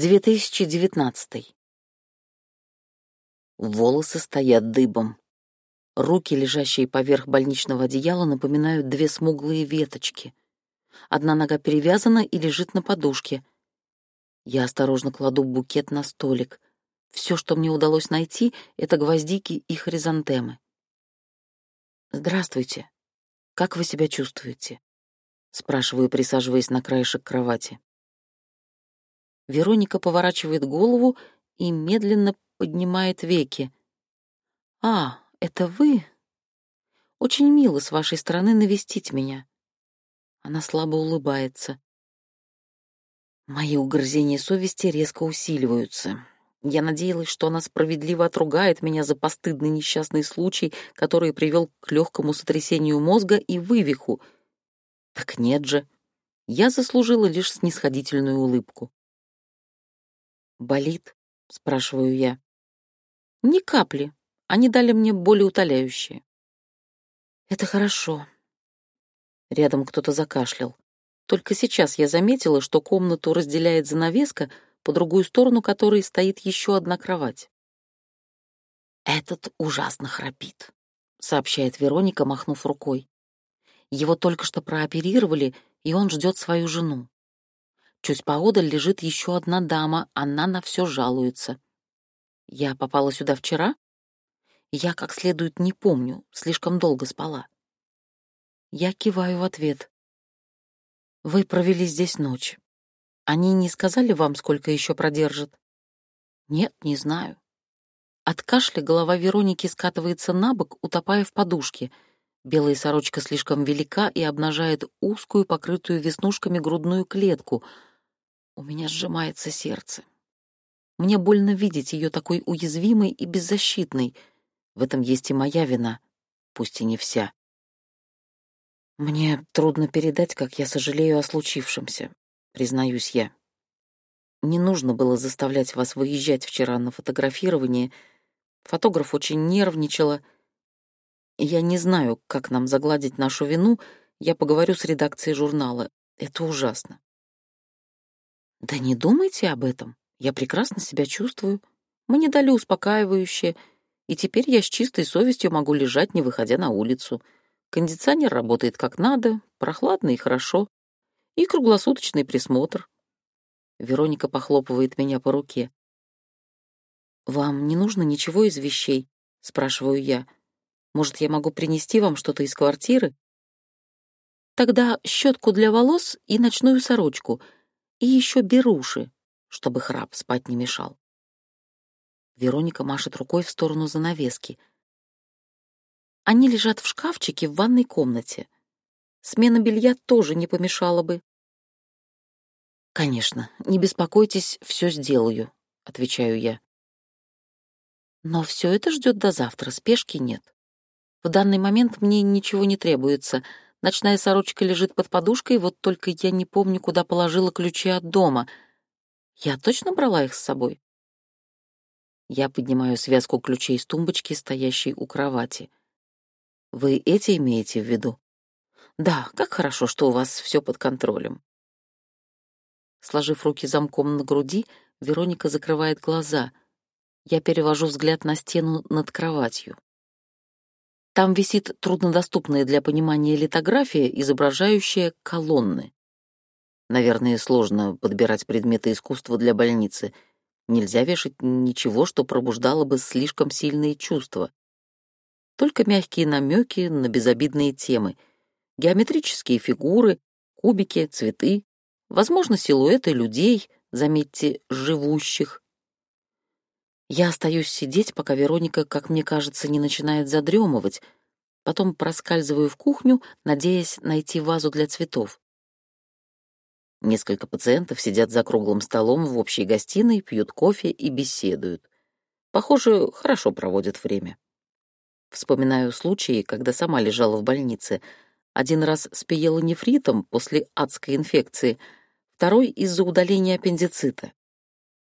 2019. Волосы стоят дыбом. Руки, лежащие поверх больничного одеяла, напоминают две смуглые веточки. Одна нога перевязана и лежит на подушке. Я осторожно кладу букет на столик. Все, что мне удалось найти, — это гвоздики и хризантемы. «Здравствуйте. Как вы себя чувствуете?» — спрашиваю, присаживаясь на краешек кровати. Вероника поворачивает голову и медленно поднимает веки. «А, это вы? Очень мило с вашей стороны навестить меня». Она слабо улыбается. Мои угрызения совести резко усиливаются. Я надеялась, что она справедливо отругает меня за постыдный несчастный случай, который привел к легкому сотрясению мозга и вывиху. Так нет же. Я заслужила лишь снисходительную улыбку. «Болит?» — спрашиваю я. «Ни капли. Они дали мне болеутоляющие». «Это хорошо». Рядом кто-то закашлял. Только сейчас я заметила, что комнату разделяет занавеска, по другую сторону которой стоит еще одна кровать. «Этот ужасно храпит», — сообщает Вероника, махнув рукой. «Его только что прооперировали, и он ждет свою жену. Чуть поодаль лежит еще одна дама, она на все жалуется. Я попала сюда вчера? Я как следует не помню, слишком долго спала. Я киваю в ответ. Вы провели здесь ночь. Они не сказали вам, сколько еще продержат? Нет, не знаю. От кашля голова Вероники скатывается на бок, утопая в подушке. Белая сорочка слишком велика и обнажает узкую, покрытую веснушками грудную клетку — у меня сжимается сердце. Мне больно видеть ее такой уязвимой и беззащитной. В этом есть и моя вина, пусть и не вся. Мне трудно передать, как я сожалею о случившемся, признаюсь я. Не нужно было заставлять вас выезжать вчера на фотографирование. Фотограф очень нервничала. Я не знаю, как нам загладить нашу вину. Я поговорю с редакцией журнала. Это ужасно. Да не думайте об этом. Я прекрасно себя чувствую. Мне дали успокаивающее, и теперь я с чистой совестью могу лежать, не выходя на улицу. Кондиционер работает как надо, прохладно и хорошо. И круглосуточный присмотр. Вероника похлопывает меня по руке. «Вам не нужно ничего из вещей?» — спрашиваю я. «Может, я могу принести вам что-то из квартиры?» «Тогда щетку для волос и ночную сорочку», и еще беруши, чтобы храп спать не мешал. Вероника машет рукой в сторону занавески. Они лежат в шкафчике в ванной комнате. Смена белья тоже не помешала бы. «Конечно, не беспокойтесь, все сделаю», — отвечаю я. Но все это ждет до завтра, спешки нет. В данный момент мне ничего не требуется — Ночная сорочка лежит под подушкой, вот только я не помню, куда положила ключи от дома. Я точно брала их с собой? Я поднимаю связку ключей с тумбочки, стоящей у кровати. Вы эти имеете в виду? Да, как хорошо, что у вас все под контролем. Сложив руки замком на груди, Вероника закрывает глаза. Я перевожу взгляд на стену над кроватью. Там висит труднодоступная для понимания литография, изображающая колонны. Наверное, сложно подбирать предметы искусства для больницы. Нельзя вешать ничего, что пробуждало бы слишком сильные чувства. Только мягкие намеки на безобидные темы. Геометрические фигуры, кубики, цветы, возможно, силуэты людей, заметьте, живущих, я остаюсь сидеть, пока Вероника, как мне кажется, не начинает задремывать, потом проскальзываю в кухню, надеясь найти вазу для цветов. Несколько пациентов сидят за круглым столом в общей гостиной, пьют кофе и беседуют. Похоже, хорошо проводят время. Вспоминаю случаи, когда сама лежала в больнице. Один раз спиела нефритом после адской инфекции, второй — из-за удаления аппендицита.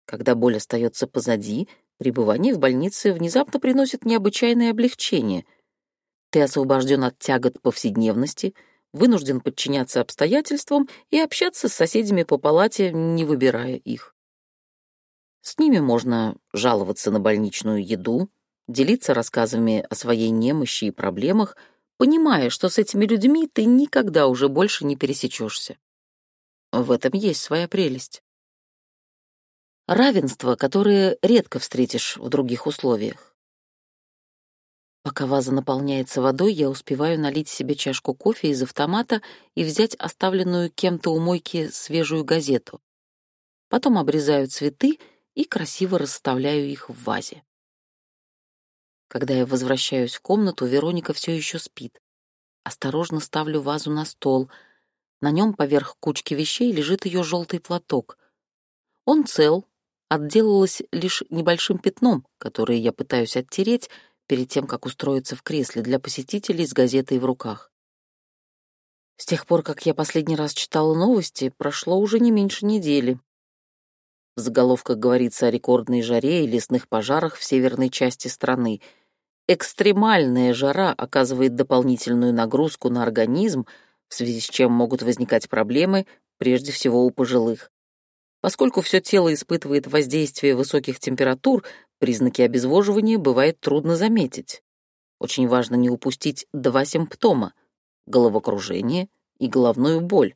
Когда боль остается позади, Пребывание в больнице внезапно приносит необычайное облегчение. Ты освобожден от тягот повседневности, вынужден подчиняться обстоятельствам и общаться с соседями по палате, не выбирая их. С ними можно жаловаться на больничную еду, делиться рассказами о своей немощи и проблемах, понимая, что с этими людьми ты никогда уже больше не пересечешься. В этом есть своя прелесть. Равенство, которое редко встретишь в других условиях. Пока ваза наполняется водой, я успеваю налить себе чашку кофе из автомата и взять оставленную кем-то у мойки свежую газету. Потом обрезаю цветы и красиво расставляю их в вазе. Когда я возвращаюсь в комнату, Вероника все еще спит. Осторожно ставлю вазу на стол. На нем поверх кучки вещей лежит ее желтый платок. Он цел, отделалась лишь небольшим пятном, которое я пытаюсь оттереть перед тем, как устроиться в кресле для посетителей с газетой в руках. С тех пор, как я последний раз читала новости, прошло уже не меньше недели. В заголовках говорится о рекордной жаре и лесных пожарах в северной части страны — Экстремальная жара оказывает дополнительную нагрузку на организм, в связи с чем могут возникать проблемы, прежде всего у пожилых. Поскольку все тело испытывает воздействие высоких температур, признаки обезвоживания бывает трудно заметить. Очень важно не упустить два симптома — головокружение и головную боль.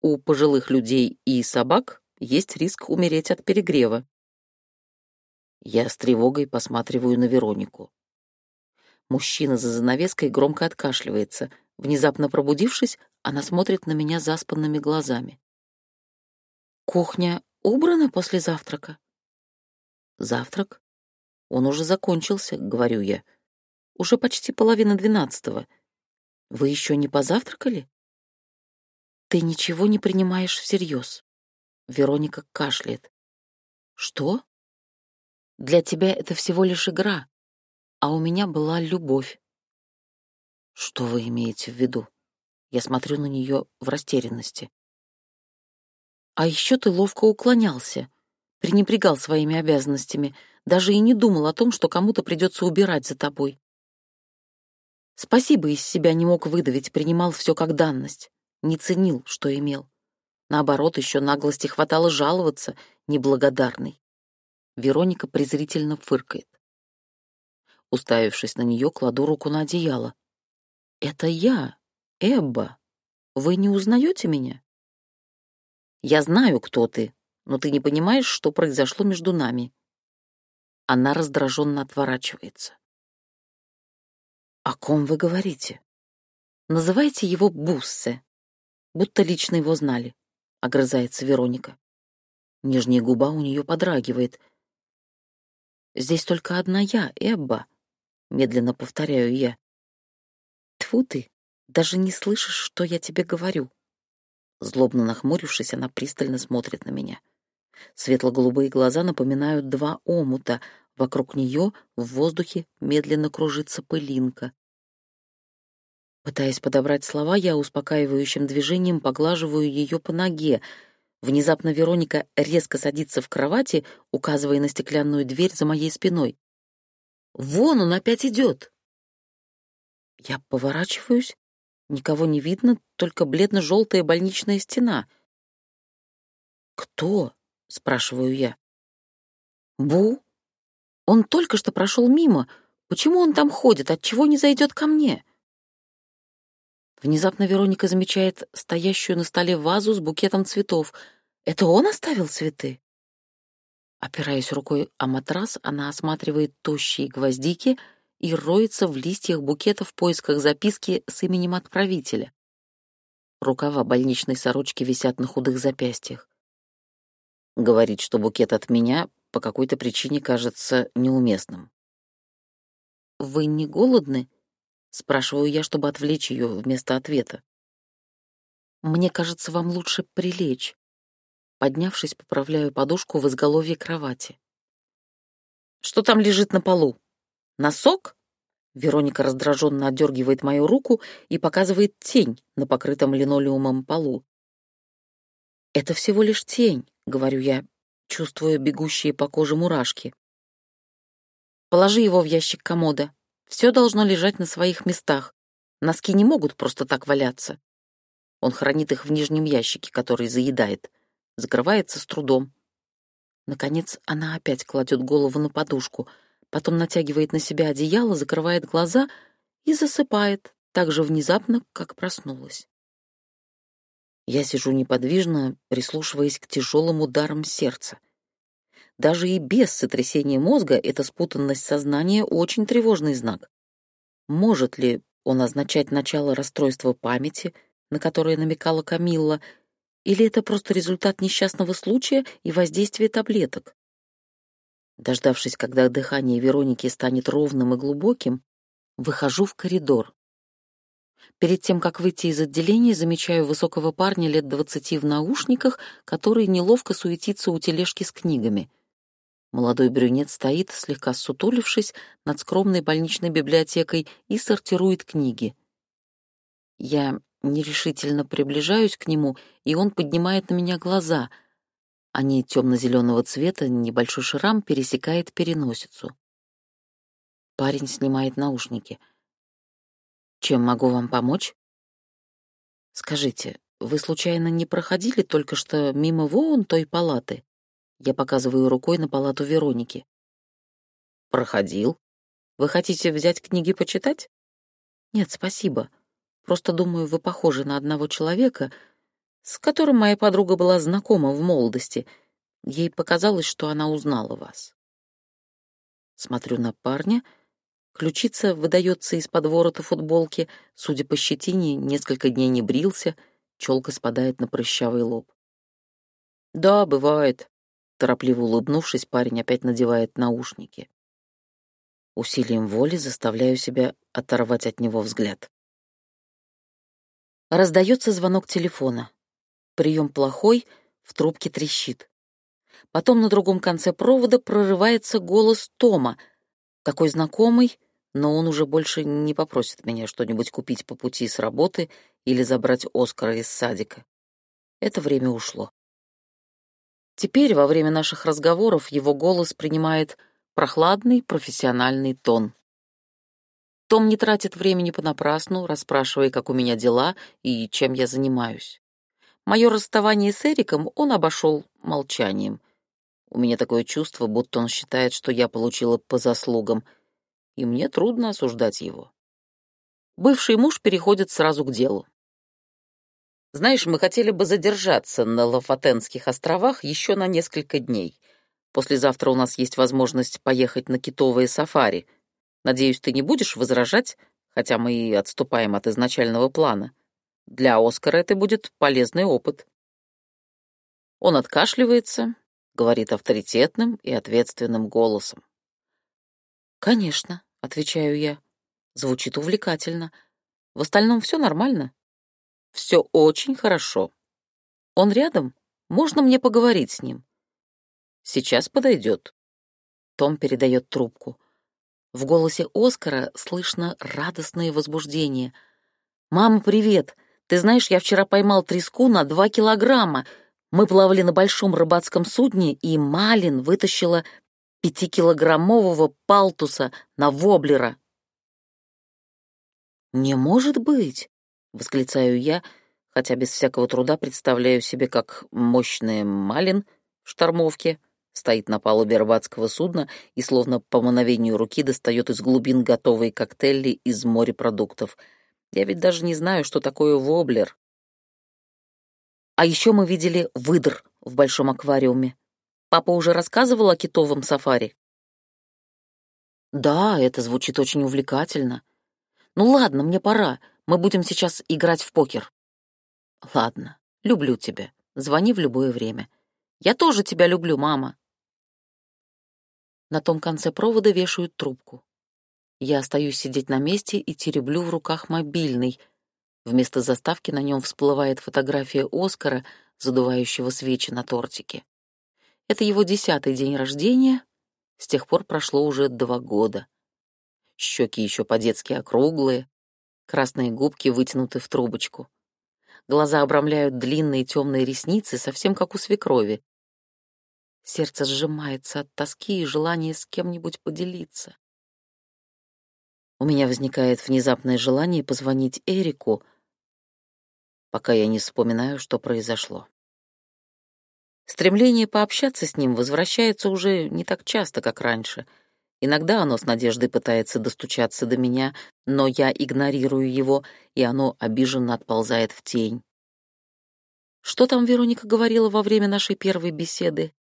У пожилых людей и собак есть риск умереть от перегрева. Я с тревогой посматриваю на Веронику. Мужчина за занавеской громко откашливается. Внезапно пробудившись, она смотрит на меня заспанными глазами. «Кухня убрана после завтрака?» «Завтрак? Он уже закончился», — говорю я. «Уже почти половина двенадцатого. Вы еще не позавтракали?» «Ты ничего не принимаешь всерьез». Вероника кашляет. «Что?» «Для тебя это всего лишь игра а у меня была любовь. Что вы имеете в виду? Я смотрю на нее в растерянности. А еще ты ловко уклонялся, пренебрегал своими обязанностями, даже и не думал о том, что кому-то придется убирать за тобой. Спасибо из себя не мог выдавить, принимал все как данность, не ценил, что имел. Наоборот, еще наглости хватало жаловаться, неблагодарный. Вероника презрительно фыркает. Уставившись на нее, кладу руку на одеяло. «Это я, Эбба. Вы не узнаете меня?» «Я знаю, кто ты, но ты не понимаешь, что произошло между нами». Она раздраженно отворачивается. «О ком вы говорите?» «Называйте его Буссе, будто лично его знали», — огрызается Вероника. Нижняя губа у нее подрагивает. «Здесь только одна я, Эбба медленно повторяю я. Тьфу ты, даже не слышишь, что я тебе говорю. Злобно нахмурившись, она пристально смотрит на меня. Светло-голубые глаза напоминают два омута. Вокруг нее в воздухе медленно кружится пылинка. Пытаясь подобрать слова, я успокаивающим движением поглаживаю ее по ноге. Внезапно Вероника резко садится в кровати, указывая на стеклянную дверь за моей спиной. Вон он опять идет. Я поворачиваюсь, никого не видно, только бледно-желтая больничная стена. «Кто?» — спрашиваю я. «Бу? Он только что прошел мимо. Почему он там ходит? Отчего не зайдет ко мне?» Внезапно Вероника замечает стоящую на столе вазу с букетом цветов. «Это он оставил цветы?» Опираясь рукой о матрас, она осматривает тощие гвоздики и роется в листьях букета в поисках записки с именем отправителя. Рукава больничной сорочки висят на худых запястьях. Говорит, что букет от меня по какой-то причине кажется неуместным. «Вы не голодны?» — спрашиваю я, чтобы отвлечь ее вместо ответа. «Мне кажется, вам лучше прилечь. Поднявшись, поправляю подушку в изголовье кровати. «Что там лежит на полу? Носок?» Вероника раздраженно отдергивает мою руку и показывает тень на покрытом линолеумом полу. «Это всего лишь тень», — говорю я, чувствуя бегущие по коже мурашки. «Положи его в ящик комода. Все должно лежать на своих местах. Носки не могут просто так валяться. Он хранит их в нижнем ящике, который заедает закрывается с трудом. Наконец она опять кладет голову на подушку, потом натягивает на себя одеяло, закрывает глаза и засыпает так же внезапно, как проснулась. Я сижу неподвижно, прислушиваясь к тяжелым ударам сердца. Даже и без сотрясения мозга эта спутанность сознания очень тревожный знак. Может ли он означать начало расстройства памяти, на которое намекала Камилла, или это просто результат несчастного случая и воздействия таблеток? Дождавшись, когда дыхание Вероники станет ровным и глубоким, выхожу в коридор. Перед тем, как выйти из отделения, замечаю высокого парня лет двадцати в наушниках, который неловко суетится у тележки с книгами. Молодой брюнет стоит, слегка сутулившись, над скромной больничной библиотекой и сортирует книги. Я Нерешительно приближаюсь к нему, и он поднимает на меня глаза. Они темно-зеленого цвета, небольшой шрам пересекает переносицу. Парень снимает наушники. «Чем могу вам помочь?» «Скажите, вы случайно не проходили только что мимо вон той палаты?» Я показываю рукой на палату Вероники. «Проходил. Вы хотите взять книги почитать?» «Нет, спасибо. Просто думаю, вы похожи на одного человека, с которым моя подруга была знакома в молодости. Ей показалось, что она узнала вас. Смотрю на парня. Ключица выдается из-под ворота футболки. Судя по щетине, несколько дней не брился, челка спадает на прыщавый лоб. «Да, бывает», — торопливо улыбнувшись, парень опять надевает наушники. Усилием воли заставляю себя оторвать от него взгляд. Раздается звонок телефона. Прием плохой, в трубке трещит. Потом на другом конце провода прорывается голос Тома, такой знакомый, но он уже больше не попросит меня что-нибудь купить по пути с работы или забрать Оскара из садика. Это время ушло. Теперь, во время наших разговоров, его голос принимает прохладный профессиональный тон. Том не тратит времени понапрасну, расспрашивая, как у меня дела и чем я занимаюсь. Мое расставание с Эриком он обошел молчанием. У меня такое чувство, будто он считает, что я получила по заслугам, и мне трудно осуждать его. Бывший муж переходит сразу к делу. Знаешь, мы хотели бы задержаться на Лафатенских островах еще на несколько дней. Послезавтра у нас есть возможность поехать на китовые сафари — Надеюсь, ты не будешь возражать, хотя мы и отступаем от изначального плана. Для Оскара это будет полезный опыт. Он откашливается, говорит авторитетным и ответственным голосом. «Конечно», — отвечаю я. Звучит увлекательно. В остальном все нормально. Все очень хорошо. Он рядом? Можно мне поговорить с ним? Сейчас подойдет. Том передает трубку. В голосе Оскара слышно радостное возбуждение. «Мама, привет! Ты знаешь, я вчера поймал треску на два килограмма. Мы плавали на большом рыбацком судне, и Малин вытащила пятикилограммового палтуса на воблера». «Не может быть!» — восклицаю я, хотя без всякого труда представляю себе, как мощная Малин в штормовке — стоит на палубе рыбацкого судна и словно по мановению руки достает из глубин готовые коктейли из морепродуктов. Я ведь даже не знаю, что такое воблер. А еще мы видели выдр в большом аквариуме. Папа уже рассказывал о китовом сафари? Да, это звучит очень увлекательно. Ну ладно, мне пора. Мы будем сейчас играть в покер. Ладно, люблю тебя. Звони в любое время. Я тоже тебя люблю, мама. На том конце провода вешают трубку. Я остаюсь сидеть на месте и тереблю в руках мобильный. Вместо заставки на нем всплывает фотография Оскара, задувающего свечи на тортике. Это его десятый день рождения. С тех пор прошло уже два года. Щеки еще по-детски округлые, красные губки вытянуты в трубочку. Глаза обрамляют длинные темные ресницы, совсем как у свекрови. Сердце сжимается от тоски и желания с кем-нибудь поделиться. У меня возникает внезапное желание позвонить Эрику, пока я не вспоминаю, что произошло. Стремление пообщаться с ним возвращается уже не так часто, как раньше. Иногда оно с надеждой пытается достучаться до меня, но я игнорирую его, и оно обиженно отползает в тень. Что там Вероника говорила во время нашей первой беседы?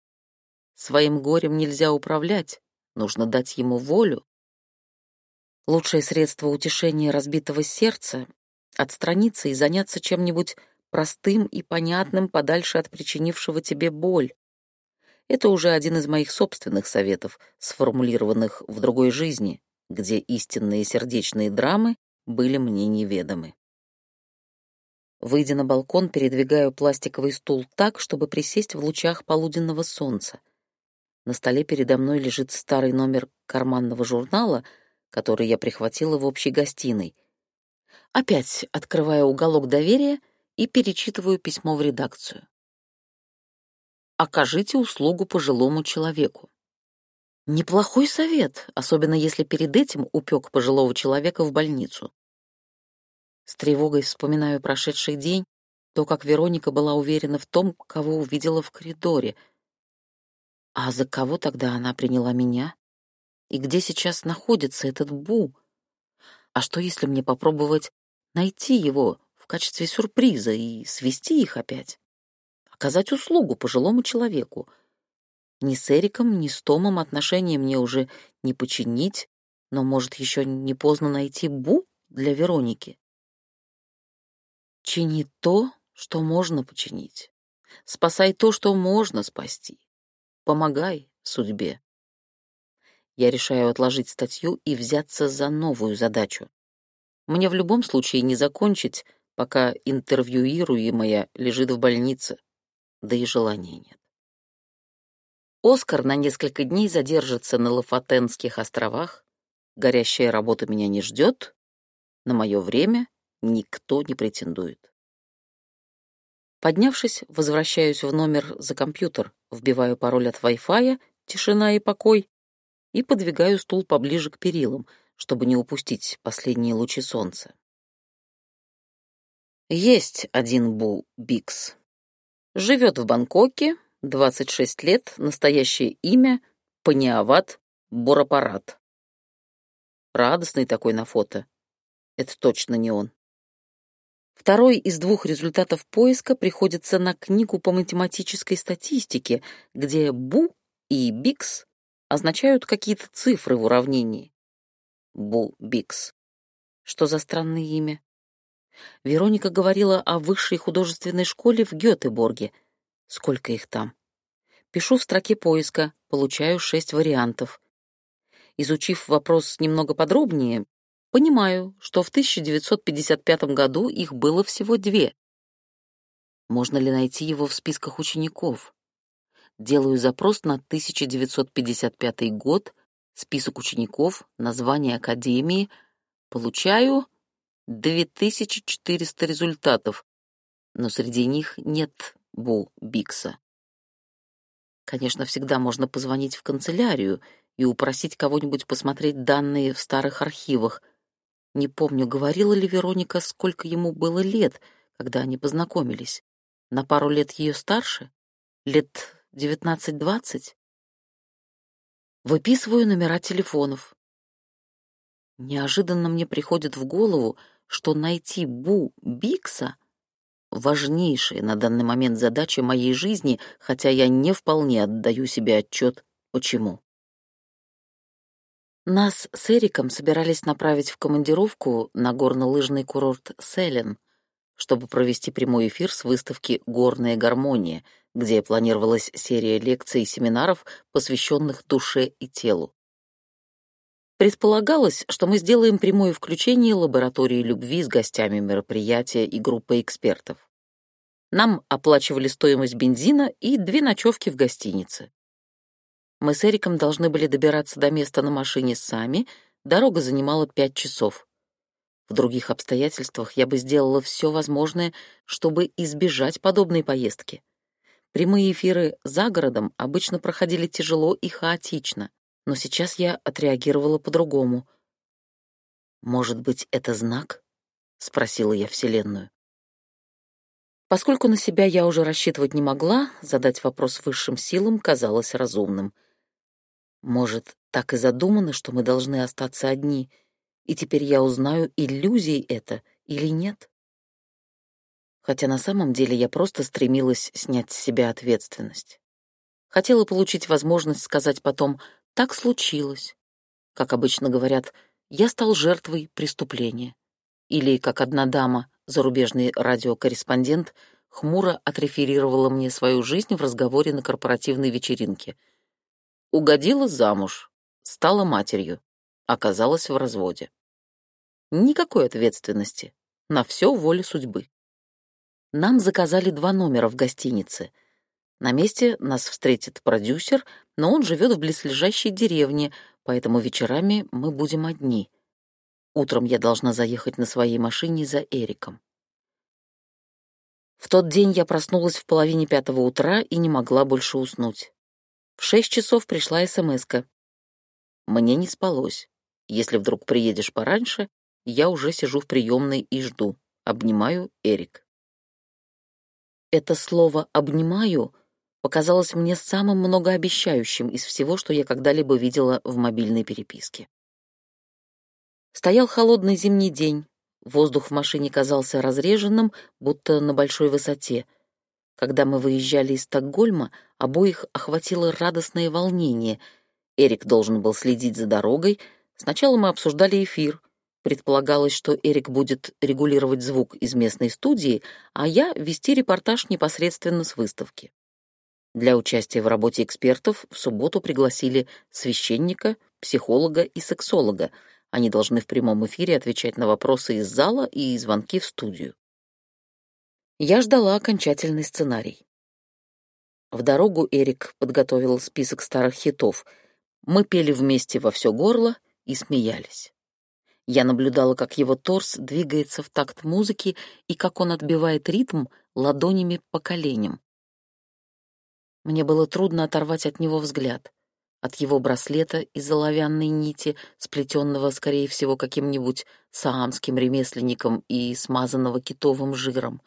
Своим горем нельзя управлять, нужно дать ему волю. Лучшее средство утешения разбитого сердца — отстраниться и заняться чем-нибудь простым и понятным подальше от причинившего тебе боль. Это уже один из моих собственных советов, сформулированных в другой жизни, где истинные сердечные драмы были мне неведомы. Выйдя на балкон, передвигаю пластиковый стул так, чтобы присесть в лучах полуденного солнца. На столе передо мной лежит старый номер карманного журнала — который я прихватила в общей гостиной. Опять открываю уголок доверия и перечитываю письмо в редакцию. Окажите услугу пожилому человеку. Неплохой совет, особенно если перед этим упек пожилого человека в больницу. С тревогой вспоминаю прошедший день, то, как Вероника была уверена в том, кого увидела в коридоре. А за кого тогда она приняла меня? И где сейчас находится этот Бу? А что, если мне попробовать найти его в качестве сюрприза и свести их опять? Оказать услугу пожилому человеку. Ни с Эриком, ни с Томом отношения мне уже не починить, но, может, еще не поздно найти Бу для Вероники? Чини то, что можно починить. Спасай то, что можно спасти. Помогай судьбе я решаю отложить статью и взяться за новую задачу. Мне в любом случае не закончить, пока интервьюируемая лежит в больнице, да и желания нет. Оскар на несколько дней задержится на Лафатенских островах, горящая работа меня не ждет, на мое время никто не претендует. Поднявшись, возвращаюсь в номер за компьютер, вбиваю пароль от Wi-Fi, тишина и покой, и подвигаю стул поближе к перилам, чтобы не упустить последние лучи солнца. Есть один Бу Бикс. Живет в Бангкоке, 26 лет, настоящее имя — Паниават Бурапарат. Радостный такой на фото. Это точно не он. Второй из двух результатов поиска приходится на книгу по математической статистике, где Бу и Бикс означают какие-то цифры в уравнении. Бу-Бикс. Что за странное имя? Вероника говорила о высшей художественной школе в Гетеборге. Сколько их там? Пишу в строке поиска, получаю шесть вариантов. Изучив вопрос немного подробнее, понимаю, что в 1955 году их было всего две. Можно ли найти его в списках учеников? Делаю запрос на 1955 год, список учеников, название академии, получаю 2400 результатов, но среди них нет Бу Бикса. Конечно, всегда можно позвонить в канцелярию и упросить кого-нибудь посмотреть данные в старых архивах. Не помню, говорила ли Вероника, сколько ему было лет, когда они познакомились. На пару лет ее старше? Лет девятнадцать-двадцать. Выписываю номера телефонов. Неожиданно мне приходит в голову, что найти Бу Бикса — важнейшая на данный момент задача моей жизни, хотя я не вполне отдаю себе отчет, почему. Нас с Эриком собирались направить в командировку на горнолыжный курорт Селен, чтобы провести прямой эфир с выставки «Горная гармония», где планировалась серия лекций и семинаров, посвященных душе и телу. Предполагалось, что мы сделаем прямое включение лаборатории любви с гостями мероприятия и группой экспертов. Нам оплачивали стоимость бензина и две ночевки в гостинице. Мы с Эриком должны были добираться до места на машине сами, дорога занимала пять часов. В других обстоятельствах я бы сделала все возможное, чтобы избежать подобной поездки. Прямые эфиры за городом обычно проходили тяжело и хаотично, но сейчас я отреагировала по-другому. «Может быть, это знак?» — спросила я Вселенную. Поскольку на себя я уже рассчитывать не могла, задать вопрос высшим силам казалось разумным. Может, так и задумано, что мы должны остаться одни, и теперь я узнаю, иллюзий это или нет? Хотя на самом деле я просто стремилась снять с себя ответственность. Хотела получить возможность сказать потом «так случилось». Как обычно говорят, я стал жертвой преступления. Или, как одна дама, зарубежный радиокорреспондент, хмуро отреферировала мне свою жизнь в разговоре на корпоративной вечеринке. Угодила замуж, стала матерью, оказалась в разводе. Никакой ответственности, на все воля судьбы. Нам заказали два номера в гостинице. На месте нас встретит продюсер, но он живет в близлежащей деревне, поэтому вечерами мы будем одни. Утром я должна заехать на своей машине за Эриком. В тот день я проснулась в половине пятого утра и не могла больше уснуть. В шесть часов пришла смс -ка. Мне не спалось. Если вдруг приедешь пораньше, я уже сижу в приемной и жду. Обнимаю Эрик. Это слово «обнимаю» показалось мне самым многообещающим из всего, что я когда-либо видела в мобильной переписке. Стоял холодный зимний день, воздух в машине казался разреженным, будто на большой высоте. Когда мы выезжали из Стокгольма, обоих охватило радостное волнение. Эрик должен был следить за дорогой. Сначала мы обсуждали эфир. Предполагалось, что Эрик будет регулировать звук из местной студии, а я вести репортаж непосредственно с выставки. Для участия в работе экспертов в субботу пригласили священника, психолога и сексолога. Они должны в прямом эфире отвечать на вопросы из зала и звонки в студию. Я ждала окончательный сценарий. В дорогу Эрик подготовил список старых хитов. Мы пели вместе во все горло и смеялись. Я наблюдала, как его торс двигается в такт музыки и как он отбивает ритм ладонями по коленям. Мне было трудно оторвать от него взгляд, от его браслета из оловянной нити, сплетенного, скорее всего, каким-нибудь саамским ремесленником и смазанного китовым жиром,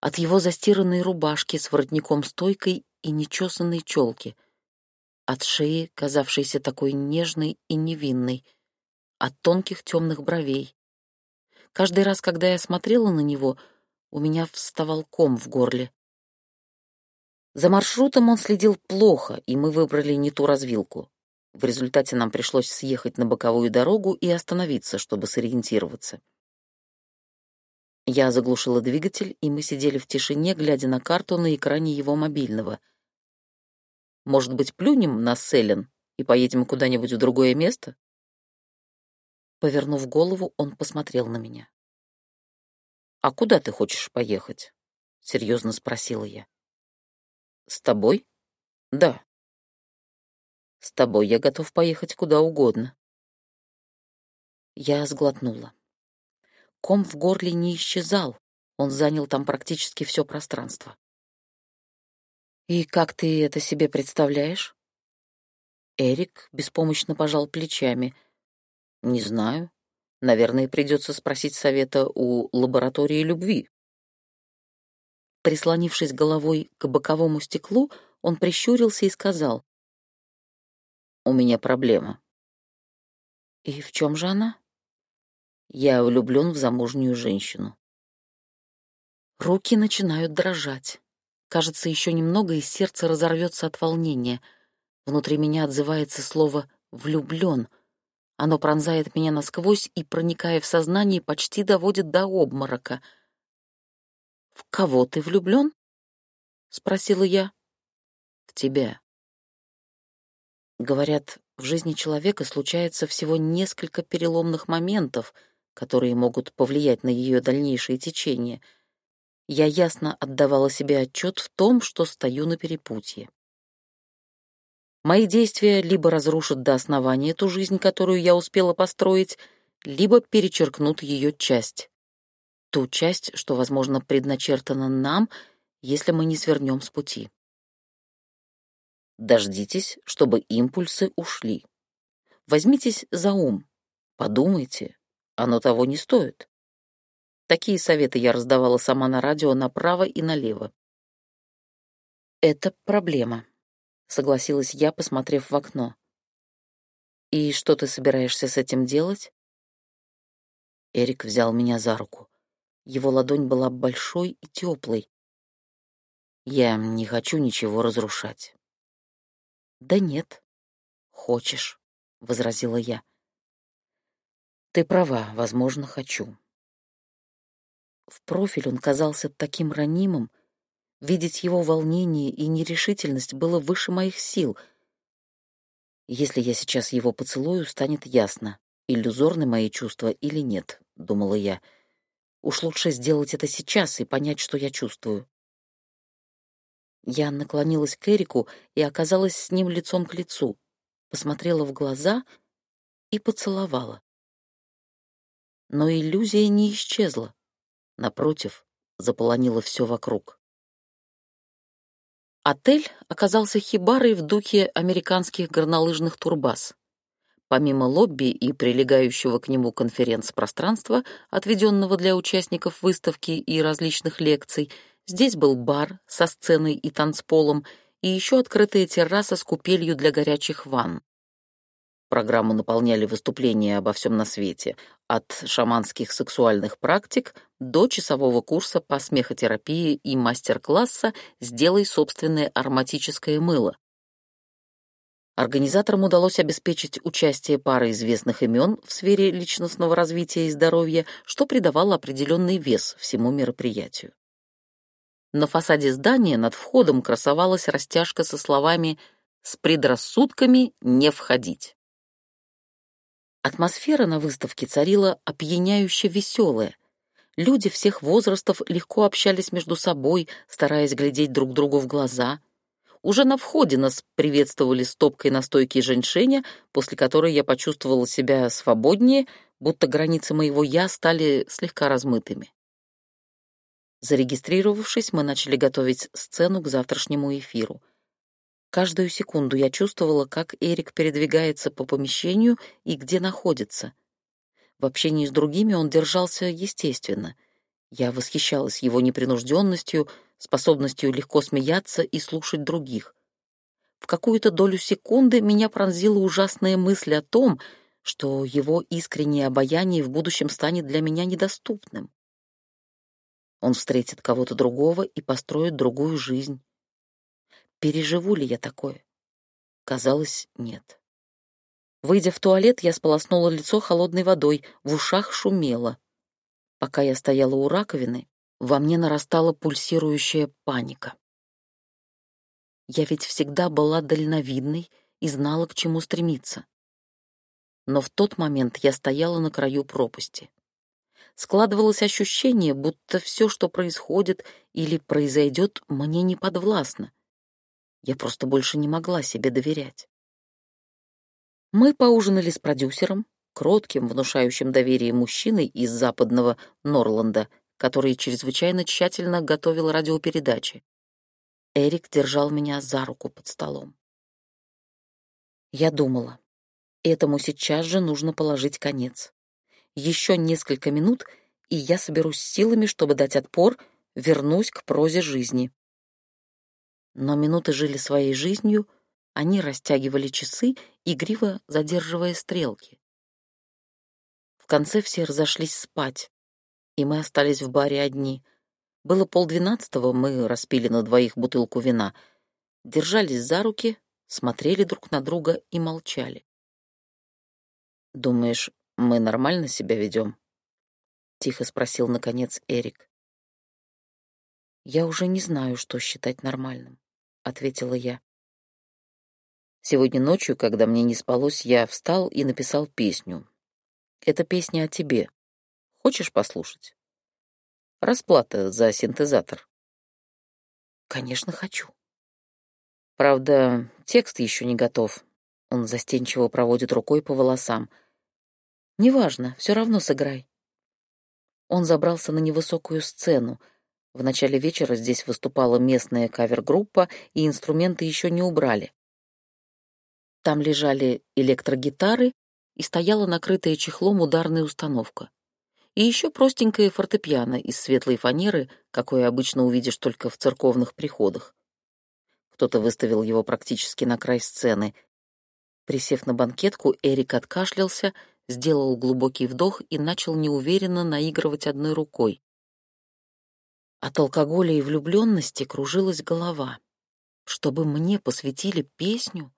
от его застиранной рубашки с воротником-стойкой и нечесанной челки, от шеи, казавшейся такой нежной и невинной, от тонких темных бровей. Каждый раз, когда я смотрела на него, у меня вставал ком в горле. За маршрутом он следил плохо, и мы выбрали не ту развилку. В результате нам пришлось съехать на боковую дорогу и остановиться, чтобы сориентироваться. Я заглушила двигатель, и мы сидели в тишине, глядя на карту на экране его мобильного. «Может быть, плюнем на Селен и поедем куда-нибудь в другое место?» Повернув голову, он посмотрел на меня. «А куда ты хочешь поехать?» — серьезно спросила я. «С тобой?» «Да». «С тобой я готов поехать куда угодно». Я сглотнула. Ком в горле не исчезал, он занял там практически все пространство. «И как ты это себе представляешь?» Эрик беспомощно пожал плечами. «Не знаю. Наверное, придется спросить совета у лаборатории любви». Прислонившись головой к боковому стеклу, он прищурился и сказал. «У меня проблема». «И в чем же она?» «Я влюблен в замужнюю женщину». Руки начинают дрожать. Кажется, еще немного, и сердце разорвется от волнения. Внутри меня отзывается слово «влюблен». Оно пронзает меня насквозь и, проникая в сознание, почти доводит до обморока — «В кого ты влюблен?» — спросила я. «В тебя». Говорят, в жизни человека случается всего несколько переломных моментов, которые могут повлиять на ее дальнейшее течение. Я ясно отдавала себе отчет в том, что стою на перепутье. Мои действия либо разрушат до основания ту жизнь, которую я успела построить, либо перечеркнут ее часть ту часть, что, возможно, предначертана нам, если мы не свернем с пути. Дождитесь, чтобы импульсы ушли. Возьмитесь за ум, подумайте, оно того не стоит. Такие советы я раздавала сама на радио направо и налево. «Это проблема», — согласилась я, посмотрев в окно. «И что ты собираешься с этим делать?» Эрик взял меня за руку. Его ладонь была большой и теплой. «Я не хочу ничего разрушать». «Да нет, хочешь», — возразила я. «Ты права, возможно, хочу». В профиль он казался таким ранимым, видеть его волнение и нерешительность было выше моих сил. Если я сейчас его поцелую, станет ясно, иллюзорны мои чувства или нет, — думала я. Уж лучше сделать это сейчас и понять, что я чувствую. Я наклонилась к Эрику и оказалась с ним лицом к лицу, посмотрела в глаза и поцеловала. Но иллюзия не исчезла. Напротив, заполонила все вокруг. Отель оказался хибарой в духе американских горнолыжных турбаз. Помимо лобби и прилегающего к нему конференц-пространства, отведенного для участников выставки и различных лекций, здесь был бар со сценой и танцполом и еще открытая терраса с купелью для горячих ванн. Программу наполняли выступления обо всем на свете, от шаманских сексуальных практик до часового курса по смехотерапии и мастер-класса «Сделай собственное ароматическое мыло». Организаторам удалось обеспечить участие пары известных имен в сфере личностного развития и здоровья, что придавало определенный вес всему мероприятию. На фасаде здания над входом красовалась растяжка со словами «С предрассудками не входить». Атмосфера на выставке царила опьяняюще веселая. Люди всех возрастов легко общались между собой, стараясь глядеть друг другу в глаза. Уже на входе нас приветствовали стопкой настойки женьшеня, после которой я почувствовала себя свободнее, будто границы моего «я» стали слегка размытыми. Зарегистрировавшись, мы начали готовить сцену к завтрашнему эфиру — Каждую секунду я чувствовала, как Эрик передвигается по помещению и где находится. В общении с другими он держался естественно. Я восхищалась его непринужденностью, способностью легко смеяться и слушать других. В какую-то долю секунды меня пронзила ужасная мысль о том, что его искреннее обаяние в будущем станет для меня недоступным. Он встретит кого-то другого и построит другую жизнь. Переживу ли я такое? Казалось, нет. Выйдя в туалет, я сполоснула лицо холодной водой, в ушах шумело. Пока я стояла у раковины, во мне нарастала пульсирующая паника. Я ведь всегда была дальновидной и знала, к чему стремиться. Но в тот момент я стояла на краю пропасти. Складывалось ощущение, будто все, что происходит или произойдет, мне не подвластно, я просто больше не могла себе доверять. Мы поужинали с продюсером, кротким, внушающим доверие мужчиной из западного Норланда, который чрезвычайно тщательно готовил радиопередачи. Эрик держал меня за руку под столом. Я думала, этому сейчас же нужно положить конец. Еще несколько минут, и я соберусь силами, чтобы дать отпор, вернусь к прозе жизни. Но минуты жили своей жизнью, они растягивали часы, игриво задерживая стрелки. В конце все разошлись спать, и мы остались в баре одни. Было полдвенадцатого, мы распили на двоих бутылку вина, держались за руки, смотрели друг на друга и молчали. «Думаешь, мы нормально себя ведем?» — тихо спросил, наконец, Эрик. «Я уже не знаю, что считать нормальным ответила я. Сегодня ночью, когда мне не спалось, я встал и написал песню. Это песня о тебе. Хочешь послушать? Расплата за синтезатор. Конечно, хочу. Правда, текст еще не готов. Он застенчиво проводит рукой по волосам. Неважно, все равно сыграй. Он забрался на невысокую сцену, в начале вечера здесь выступала местная кавер-группа, и инструменты еще не убрали. Там лежали электрогитары и стояла накрытая чехлом ударная установка. И еще простенькое фортепиано из светлой фанеры, какое обычно увидишь только в церковных приходах. Кто-то выставил его практически на край сцены. Присев на банкетку, Эрик откашлялся, сделал глубокий вдох и начал неуверенно наигрывать одной рукой. От алкоголя и влюбленности кружилась голова. Чтобы мне посвятили песню?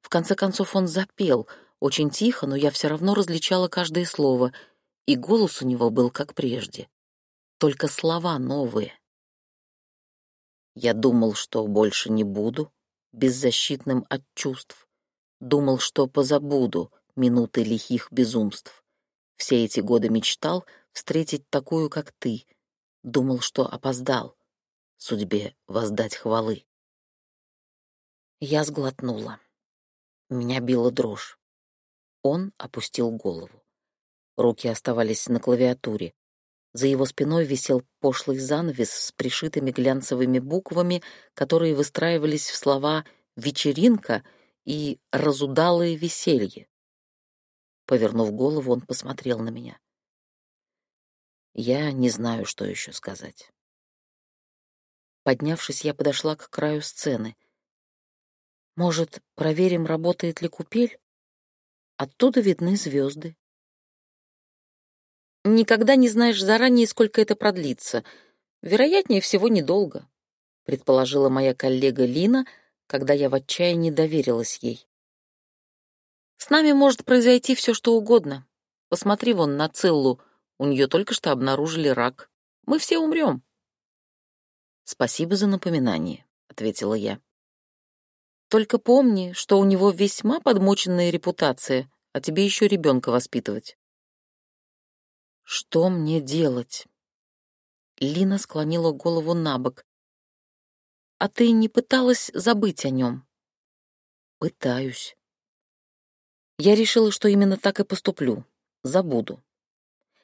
В конце концов он запел, очень тихо, но я все равно различала каждое слово, и голос у него был как прежде. Только слова новые. Я думал, что больше не буду беззащитным от чувств. Думал, что позабуду минуты лихих безумств. Все эти годы мечтал встретить такую, как ты. Думал, что опоздал. Судьбе воздать хвалы. Я сглотнула. Меня била дрожь. Он опустил голову. Руки оставались на клавиатуре. За его спиной висел пошлый занавес с пришитыми глянцевыми буквами, которые выстраивались в слова «вечеринка» и «разудалое веселье». Повернув голову, он посмотрел на меня. Я не знаю, что еще сказать. Поднявшись, я подошла к краю сцены. Может, проверим, работает ли купель? Оттуда видны звезды. Никогда не знаешь заранее, сколько это продлится. Вероятнее всего, недолго, предположила моя коллега Лина, когда я в отчаянии доверилась ей. С нами может произойти все, что угодно. Посмотри вон на Циллу, у нее только что обнаружили рак. Мы все умрем. Спасибо за напоминание, ответила я. Только помни, что у него весьма подмоченная репутация, а тебе еще ребенка воспитывать. Что мне делать? Лина склонила голову на бок. А ты не пыталась забыть о нем? Пытаюсь. Я решила, что именно так и поступлю. Забуду.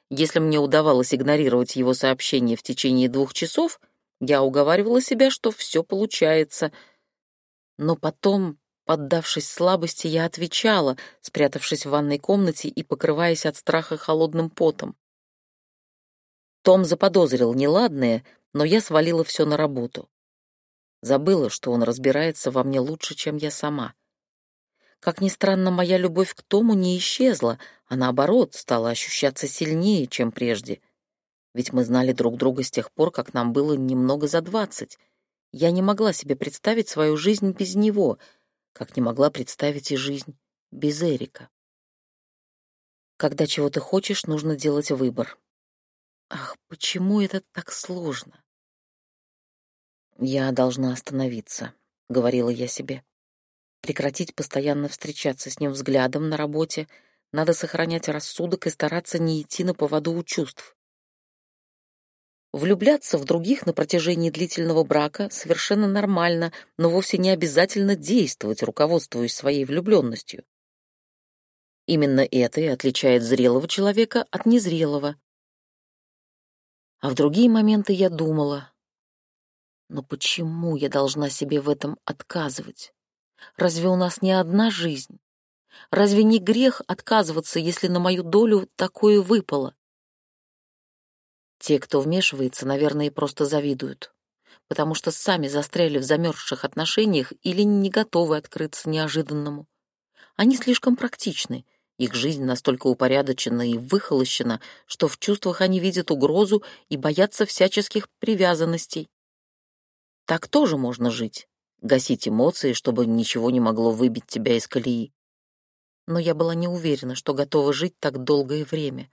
Если мне удавалось игнорировать его сообщение в течение двух часов, я уговаривала себя, что все получается. Но потом, поддавшись слабости, я отвечала, спрятавшись в ванной комнате и покрываясь от страха холодным потом. Том заподозрил неладное, но я свалила все на работу. Забыла, что он разбирается во мне лучше, чем я сама. Как ни странно, моя любовь к Тому не исчезла, а наоборот, стала ощущаться сильнее, чем прежде. Ведь мы знали друг друга с тех пор, как нам было немного за двадцать. Я не могла себе представить свою жизнь без него, как не могла представить и жизнь без Эрика. Когда чего ты хочешь, нужно делать выбор. Ах, почему это так сложно? Я должна остановиться, говорила я себе прекратить постоянно встречаться с ним взглядом на работе, надо сохранять рассудок и стараться не идти на поводу у чувств. Влюбляться в других на протяжении длительного брака совершенно нормально, но вовсе не обязательно действовать, руководствуясь своей влюбленностью. Именно это и отличает зрелого человека от незрелого. А в другие моменты я думала, но почему я должна себе в этом отказывать? Разве у нас не одна жизнь? Разве не грех отказываться, если на мою долю такое выпало? Те, кто вмешивается, наверное, просто завидуют, потому что сами застряли в замерзших отношениях или не готовы открыться неожиданному. Они слишком практичны, их жизнь настолько упорядочена и выхолощена, что в чувствах они видят угрозу и боятся всяческих привязанностей. Так тоже можно жить гасить эмоции, чтобы ничего не могло выбить тебя из колеи. Но я была не уверена, что готова жить так долгое время.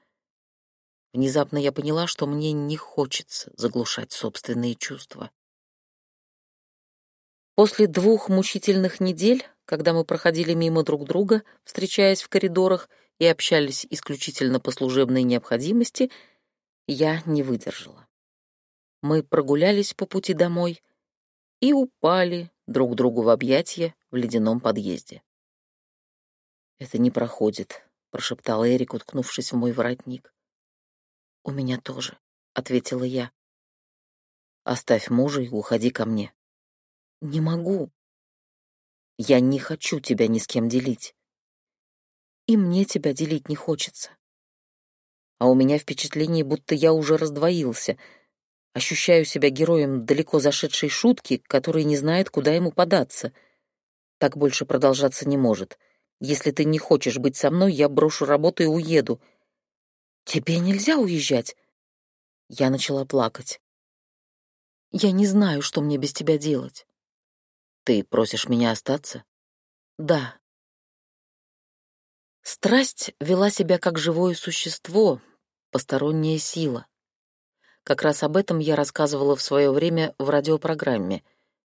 Внезапно я поняла, что мне не хочется заглушать собственные чувства. После двух мучительных недель, когда мы проходили мимо друг друга, встречаясь в коридорах и общались исключительно по служебной необходимости, я не выдержала. Мы прогулялись по пути домой и упали друг другу в объятия в ледяном подъезде. «Это не проходит», — прошептал Эрик, уткнувшись в мой воротник. «У меня тоже», — ответила я. «Оставь мужа и уходи ко мне». «Не могу». «Я не хочу тебя ни с кем делить». «И мне тебя делить не хочется». а у меня впечатление, будто я уже раздвоился. Ощущаю себя героем далеко зашедшей шутки, который не знает, куда ему податься. Так больше продолжаться не может. Если ты не хочешь быть со мной, я брошу работу и уеду. Тебе нельзя уезжать. Я начала плакать. Я не знаю, что мне без тебя делать. Ты просишь меня остаться? Да. Страсть вела себя как живое существо, посторонняя сила. Как раз об этом я рассказывала в свое время в радиопрограмме.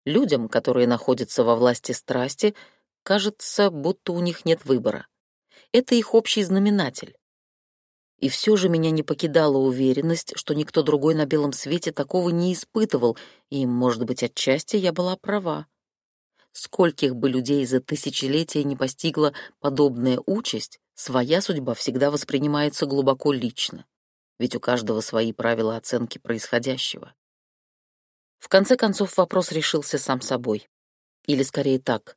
Людям, которые находятся во власти страсти, кажется, будто у них нет выбора. Это их общий знаменатель. И все же меня не покидала уверенность, что никто другой на белом свете такого не испытывал, и, может быть, отчасти я была права. Скольких бы людей за тысячелетия не постигла подобная участь, своя судьба всегда воспринимается глубоко лично, ведь у каждого свои правила оценки происходящего. В конце концов вопрос решился сам собой. Или скорее так,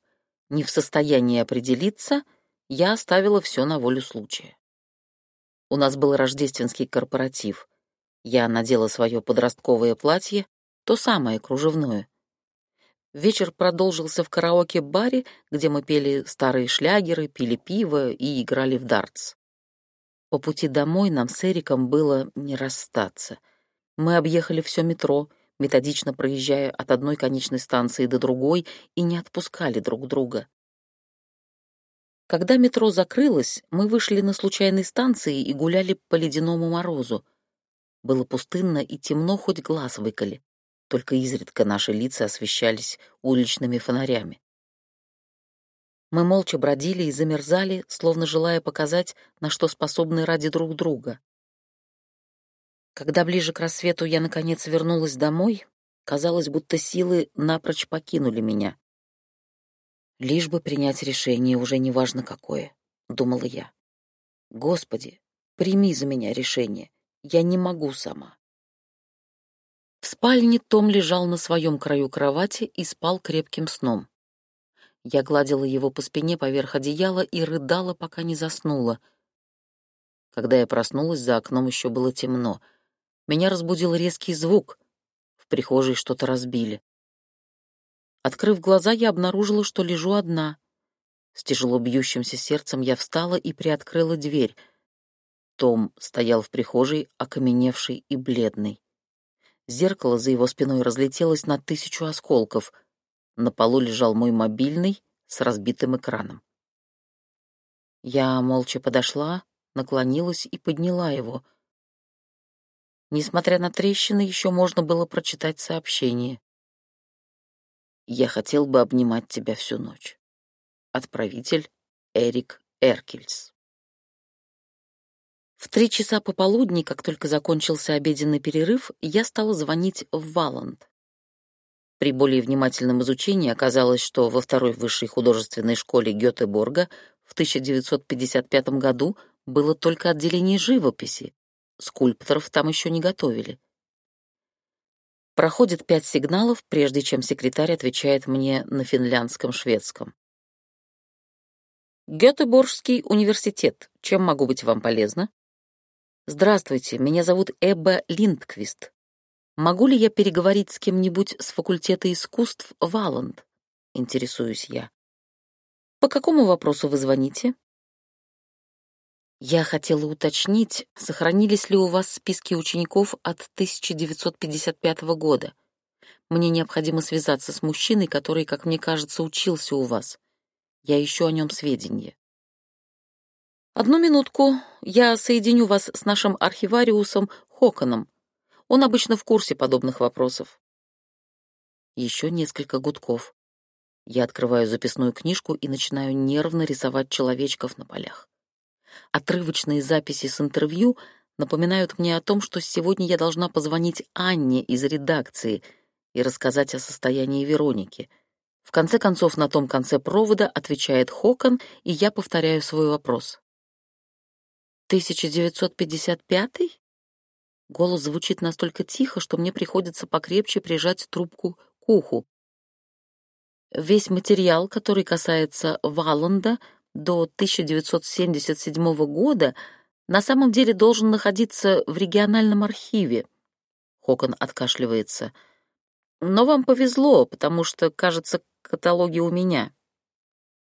не в состоянии определиться, я оставила все на волю случая. У нас был рождественский корпоратив. Я надела свое подростковое платье, то самое кружевное, Вечер продолжился в караоке-баре, где мы пели старые шлягеры, пили пиво и играли в дартс. По пути домой нам с Эриком было не расстаться. Мы объехали все метро, методично проезжая от одной конечной станции до другой, и не отпускали друг друга. Когда метро закрылось, мы вышли на случайной станции и гуляли по ледяному морозу. Было пустынно и темно, хоть глаз выколи только изредка наши лица освещались уличными фонарями. Мы молча бродили и замерзали, словно желая показать, на что способны ради друг друга. Когда ближе к рассвету я, наконец, вернулась домой, казалось, будто силы напрочь покинули меня. «Лишь бы принять решение, уже неважно какое», — думала я. «Господи, прими за меня решение, я не могу сама». В спальне Том лежал на своем краю кровати и спал крепким сном. Я гладила его по спине поверх одеяла и рыдала, пока не заснула. Когда я проснулась, за окном еще было темно. Меня разбудил резкий звук. В прихожей что-то разбили. Открыв глаза, я обнаружила, что лежу одна. С тяжело бьющимся сердцем я встала и приоткрыла дверь. Том стоял в прихожей, окаменевший и бледный. Зеркало за его спиной разлетелось на тысячу осколков. На полу лежал мой мобильный с разбитым экраном. Я молча подошла, наклонилась и подняла его. Несмотря на трещины, еще можно было прочитать сообщение. «Я хотел бы обнимать тебя всю ночь. Отправитель Эрик Эркельс». В три часа пополудни, как только закончился обеденный перерыв, я стала звонить в Валанд. При более внимательном изучении оказалось, что во второй высшей художественной школе Гётеборга в 1955 году было только отделение живописи. Скульпторов там еще не готовили. Проходит пять сигналов, прежде чем секретарь отвечает мне на финляндском-шведском. Гётеборгский университет. Чем могу быть вам полезна? «Здравствуйте, меня зовут Эбба Линдквист. Могу ли я переговорить с кем-нибудь с факультета искусств Валанд?» — интересуюсь я. «По какому вопросу вы звоните?» Я хотела уточнить, сохранились ли у вас списки учеников от 1955 года. Мне необходимо связаться с мужчиной, который, как мне кажется, учился у вас. Я ищу о нем сведения. «Одну минутку, я соединю вас с нашим архивариусом Хоконом. Он обычно в курсе подобных вопросов». Еще несколько гудков. Я открываю записную книжку и начинаю нервно рисовать человечков на полях. Отрывочные записи с интервью напоминают мне о том, что сегодня я должна позвонить Анне из редакции и рассказать о состоянии Вероники. В конце концов, на том конце провода отвечает Хокон, и я повторяю свой вопрос. 1955? Голос звучит настолько тихо, что мне приходится покрепче прижать трубку к уху. Весь материал, который касается Валанда до 1977 года, на самом деле должен находиться в региональном архиве. Хокон откашливается. Но вам повезло, потому что, кажется, каталоги у меня.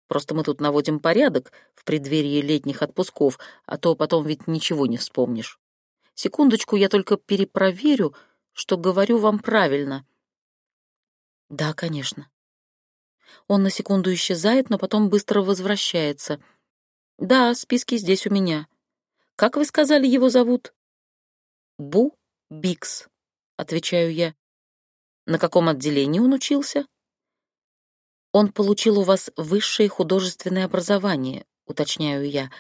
Просто мы тут наводим порядок в преддверии летних отпусков, а то потом ведь ничего не вспомнишь. Секундочку, я только перепроверю, что говорю вам правильно. Да, конечно. Он на секунду исчезает, но потом быстро возвращается. Да, списки здесь у меня. Как вы сказали, его зовут? Бу Бикс, отвечаю я. На каком отделении он учился? Он получил у вас высшее художественное образование, уточняю я,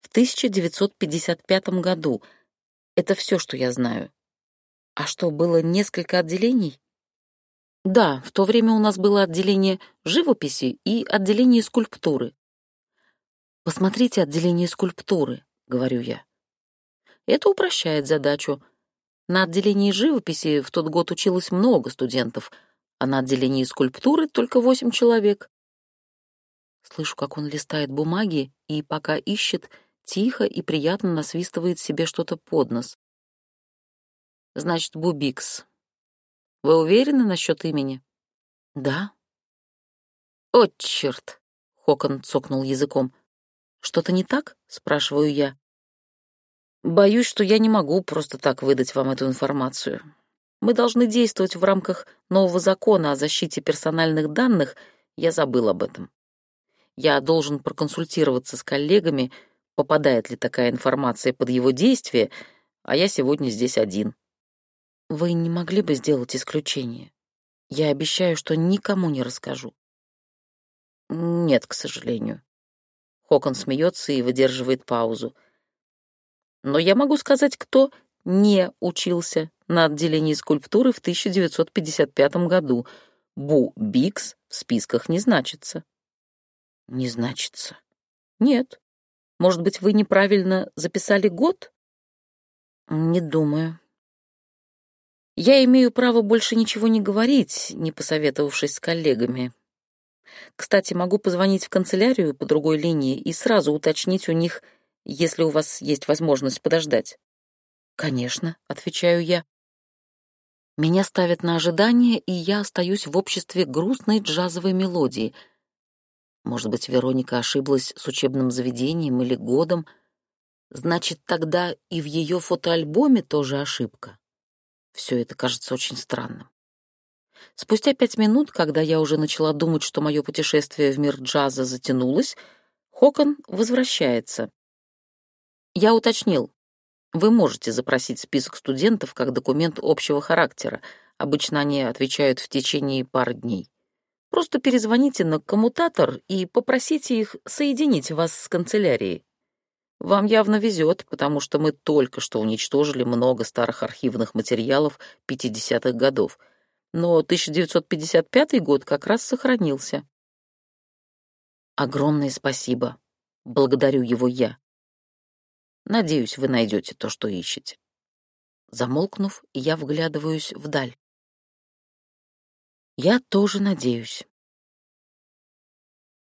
в 1955 году. Это все, что я знаю. А что, было несколько отделений? Да, в то время у нас было отделение живописи и отделение скульптуры. Посмотрите отделение скульптуры, говорю я. Это упрощает задачу. На отделении живописи в тот год училось много студентов, а на отделении скульптуры только восемь человек. Слышу, как он листает бумаги и, пока ищет, тихо и приятно насвистывает себе что-то под нос. Значит, Бубикс. Вы уверены насчет имени? Да. О, черт! Хокон цокнул языком. Что-то не так? спрашиваю я. Боюсь, что я не могу просто так выдать вам эту информацию. Мы должны действовать в рамках нового закона о защите персональных данных. Я забыл об этом. Я должен проконсультироваться с коллегами, попадает ли такая информация под его действие, а я сегодня здесь один. Вы не могли бы сделать исключение? Я обещаю, что никому не расскажу. Нет, к сожалению. Хокон смеется и выдерживает паузу но я могу сказать, кто не учился на отделении скульптуры в 1955 году. Бу Бикс в списках не значится. Не значится. Нет. Может быть, вы неправильно записали год? Не думаю. Я имею право больше ничего не говорить, не посоветовавшись с коллегами. Кстати, могу позвонить в канцелярию по другой линии и сразу уточнить у них, если у вас есть возможность подождать. Конечно, отвечаю я. Меня ставят на ожидание, и я остаюсь в обществе грустной джазовой мелодии. Может быть, Вероника ошиблась с учебным заведением или годом. Значит, тогда и в ее фотоальбоме тоже ошибка. Все это кажется очень странным. Спустя пять минут, когда я уже начала думать, что мое путешествие в мир джаза затянулось, Хокон возвращается. Я уточнил. Вы можете запросить список студентов как документ общего характера. Обычно они отвечают в течение пары дней. Просто перезвоните на коммутатор и попросите их соединить вас с канцелярией. Вам явно везет, потому что мы только что уничтожили много старых архивных материалов 50-х годов. Но 1955 год как раз сохранился. Огромное спасибо. Благодарю его я. Надеюсь, вы найдете то, что ищете. Замолкнув, я вглядываюсь вдаль. Я тоже надеюсь.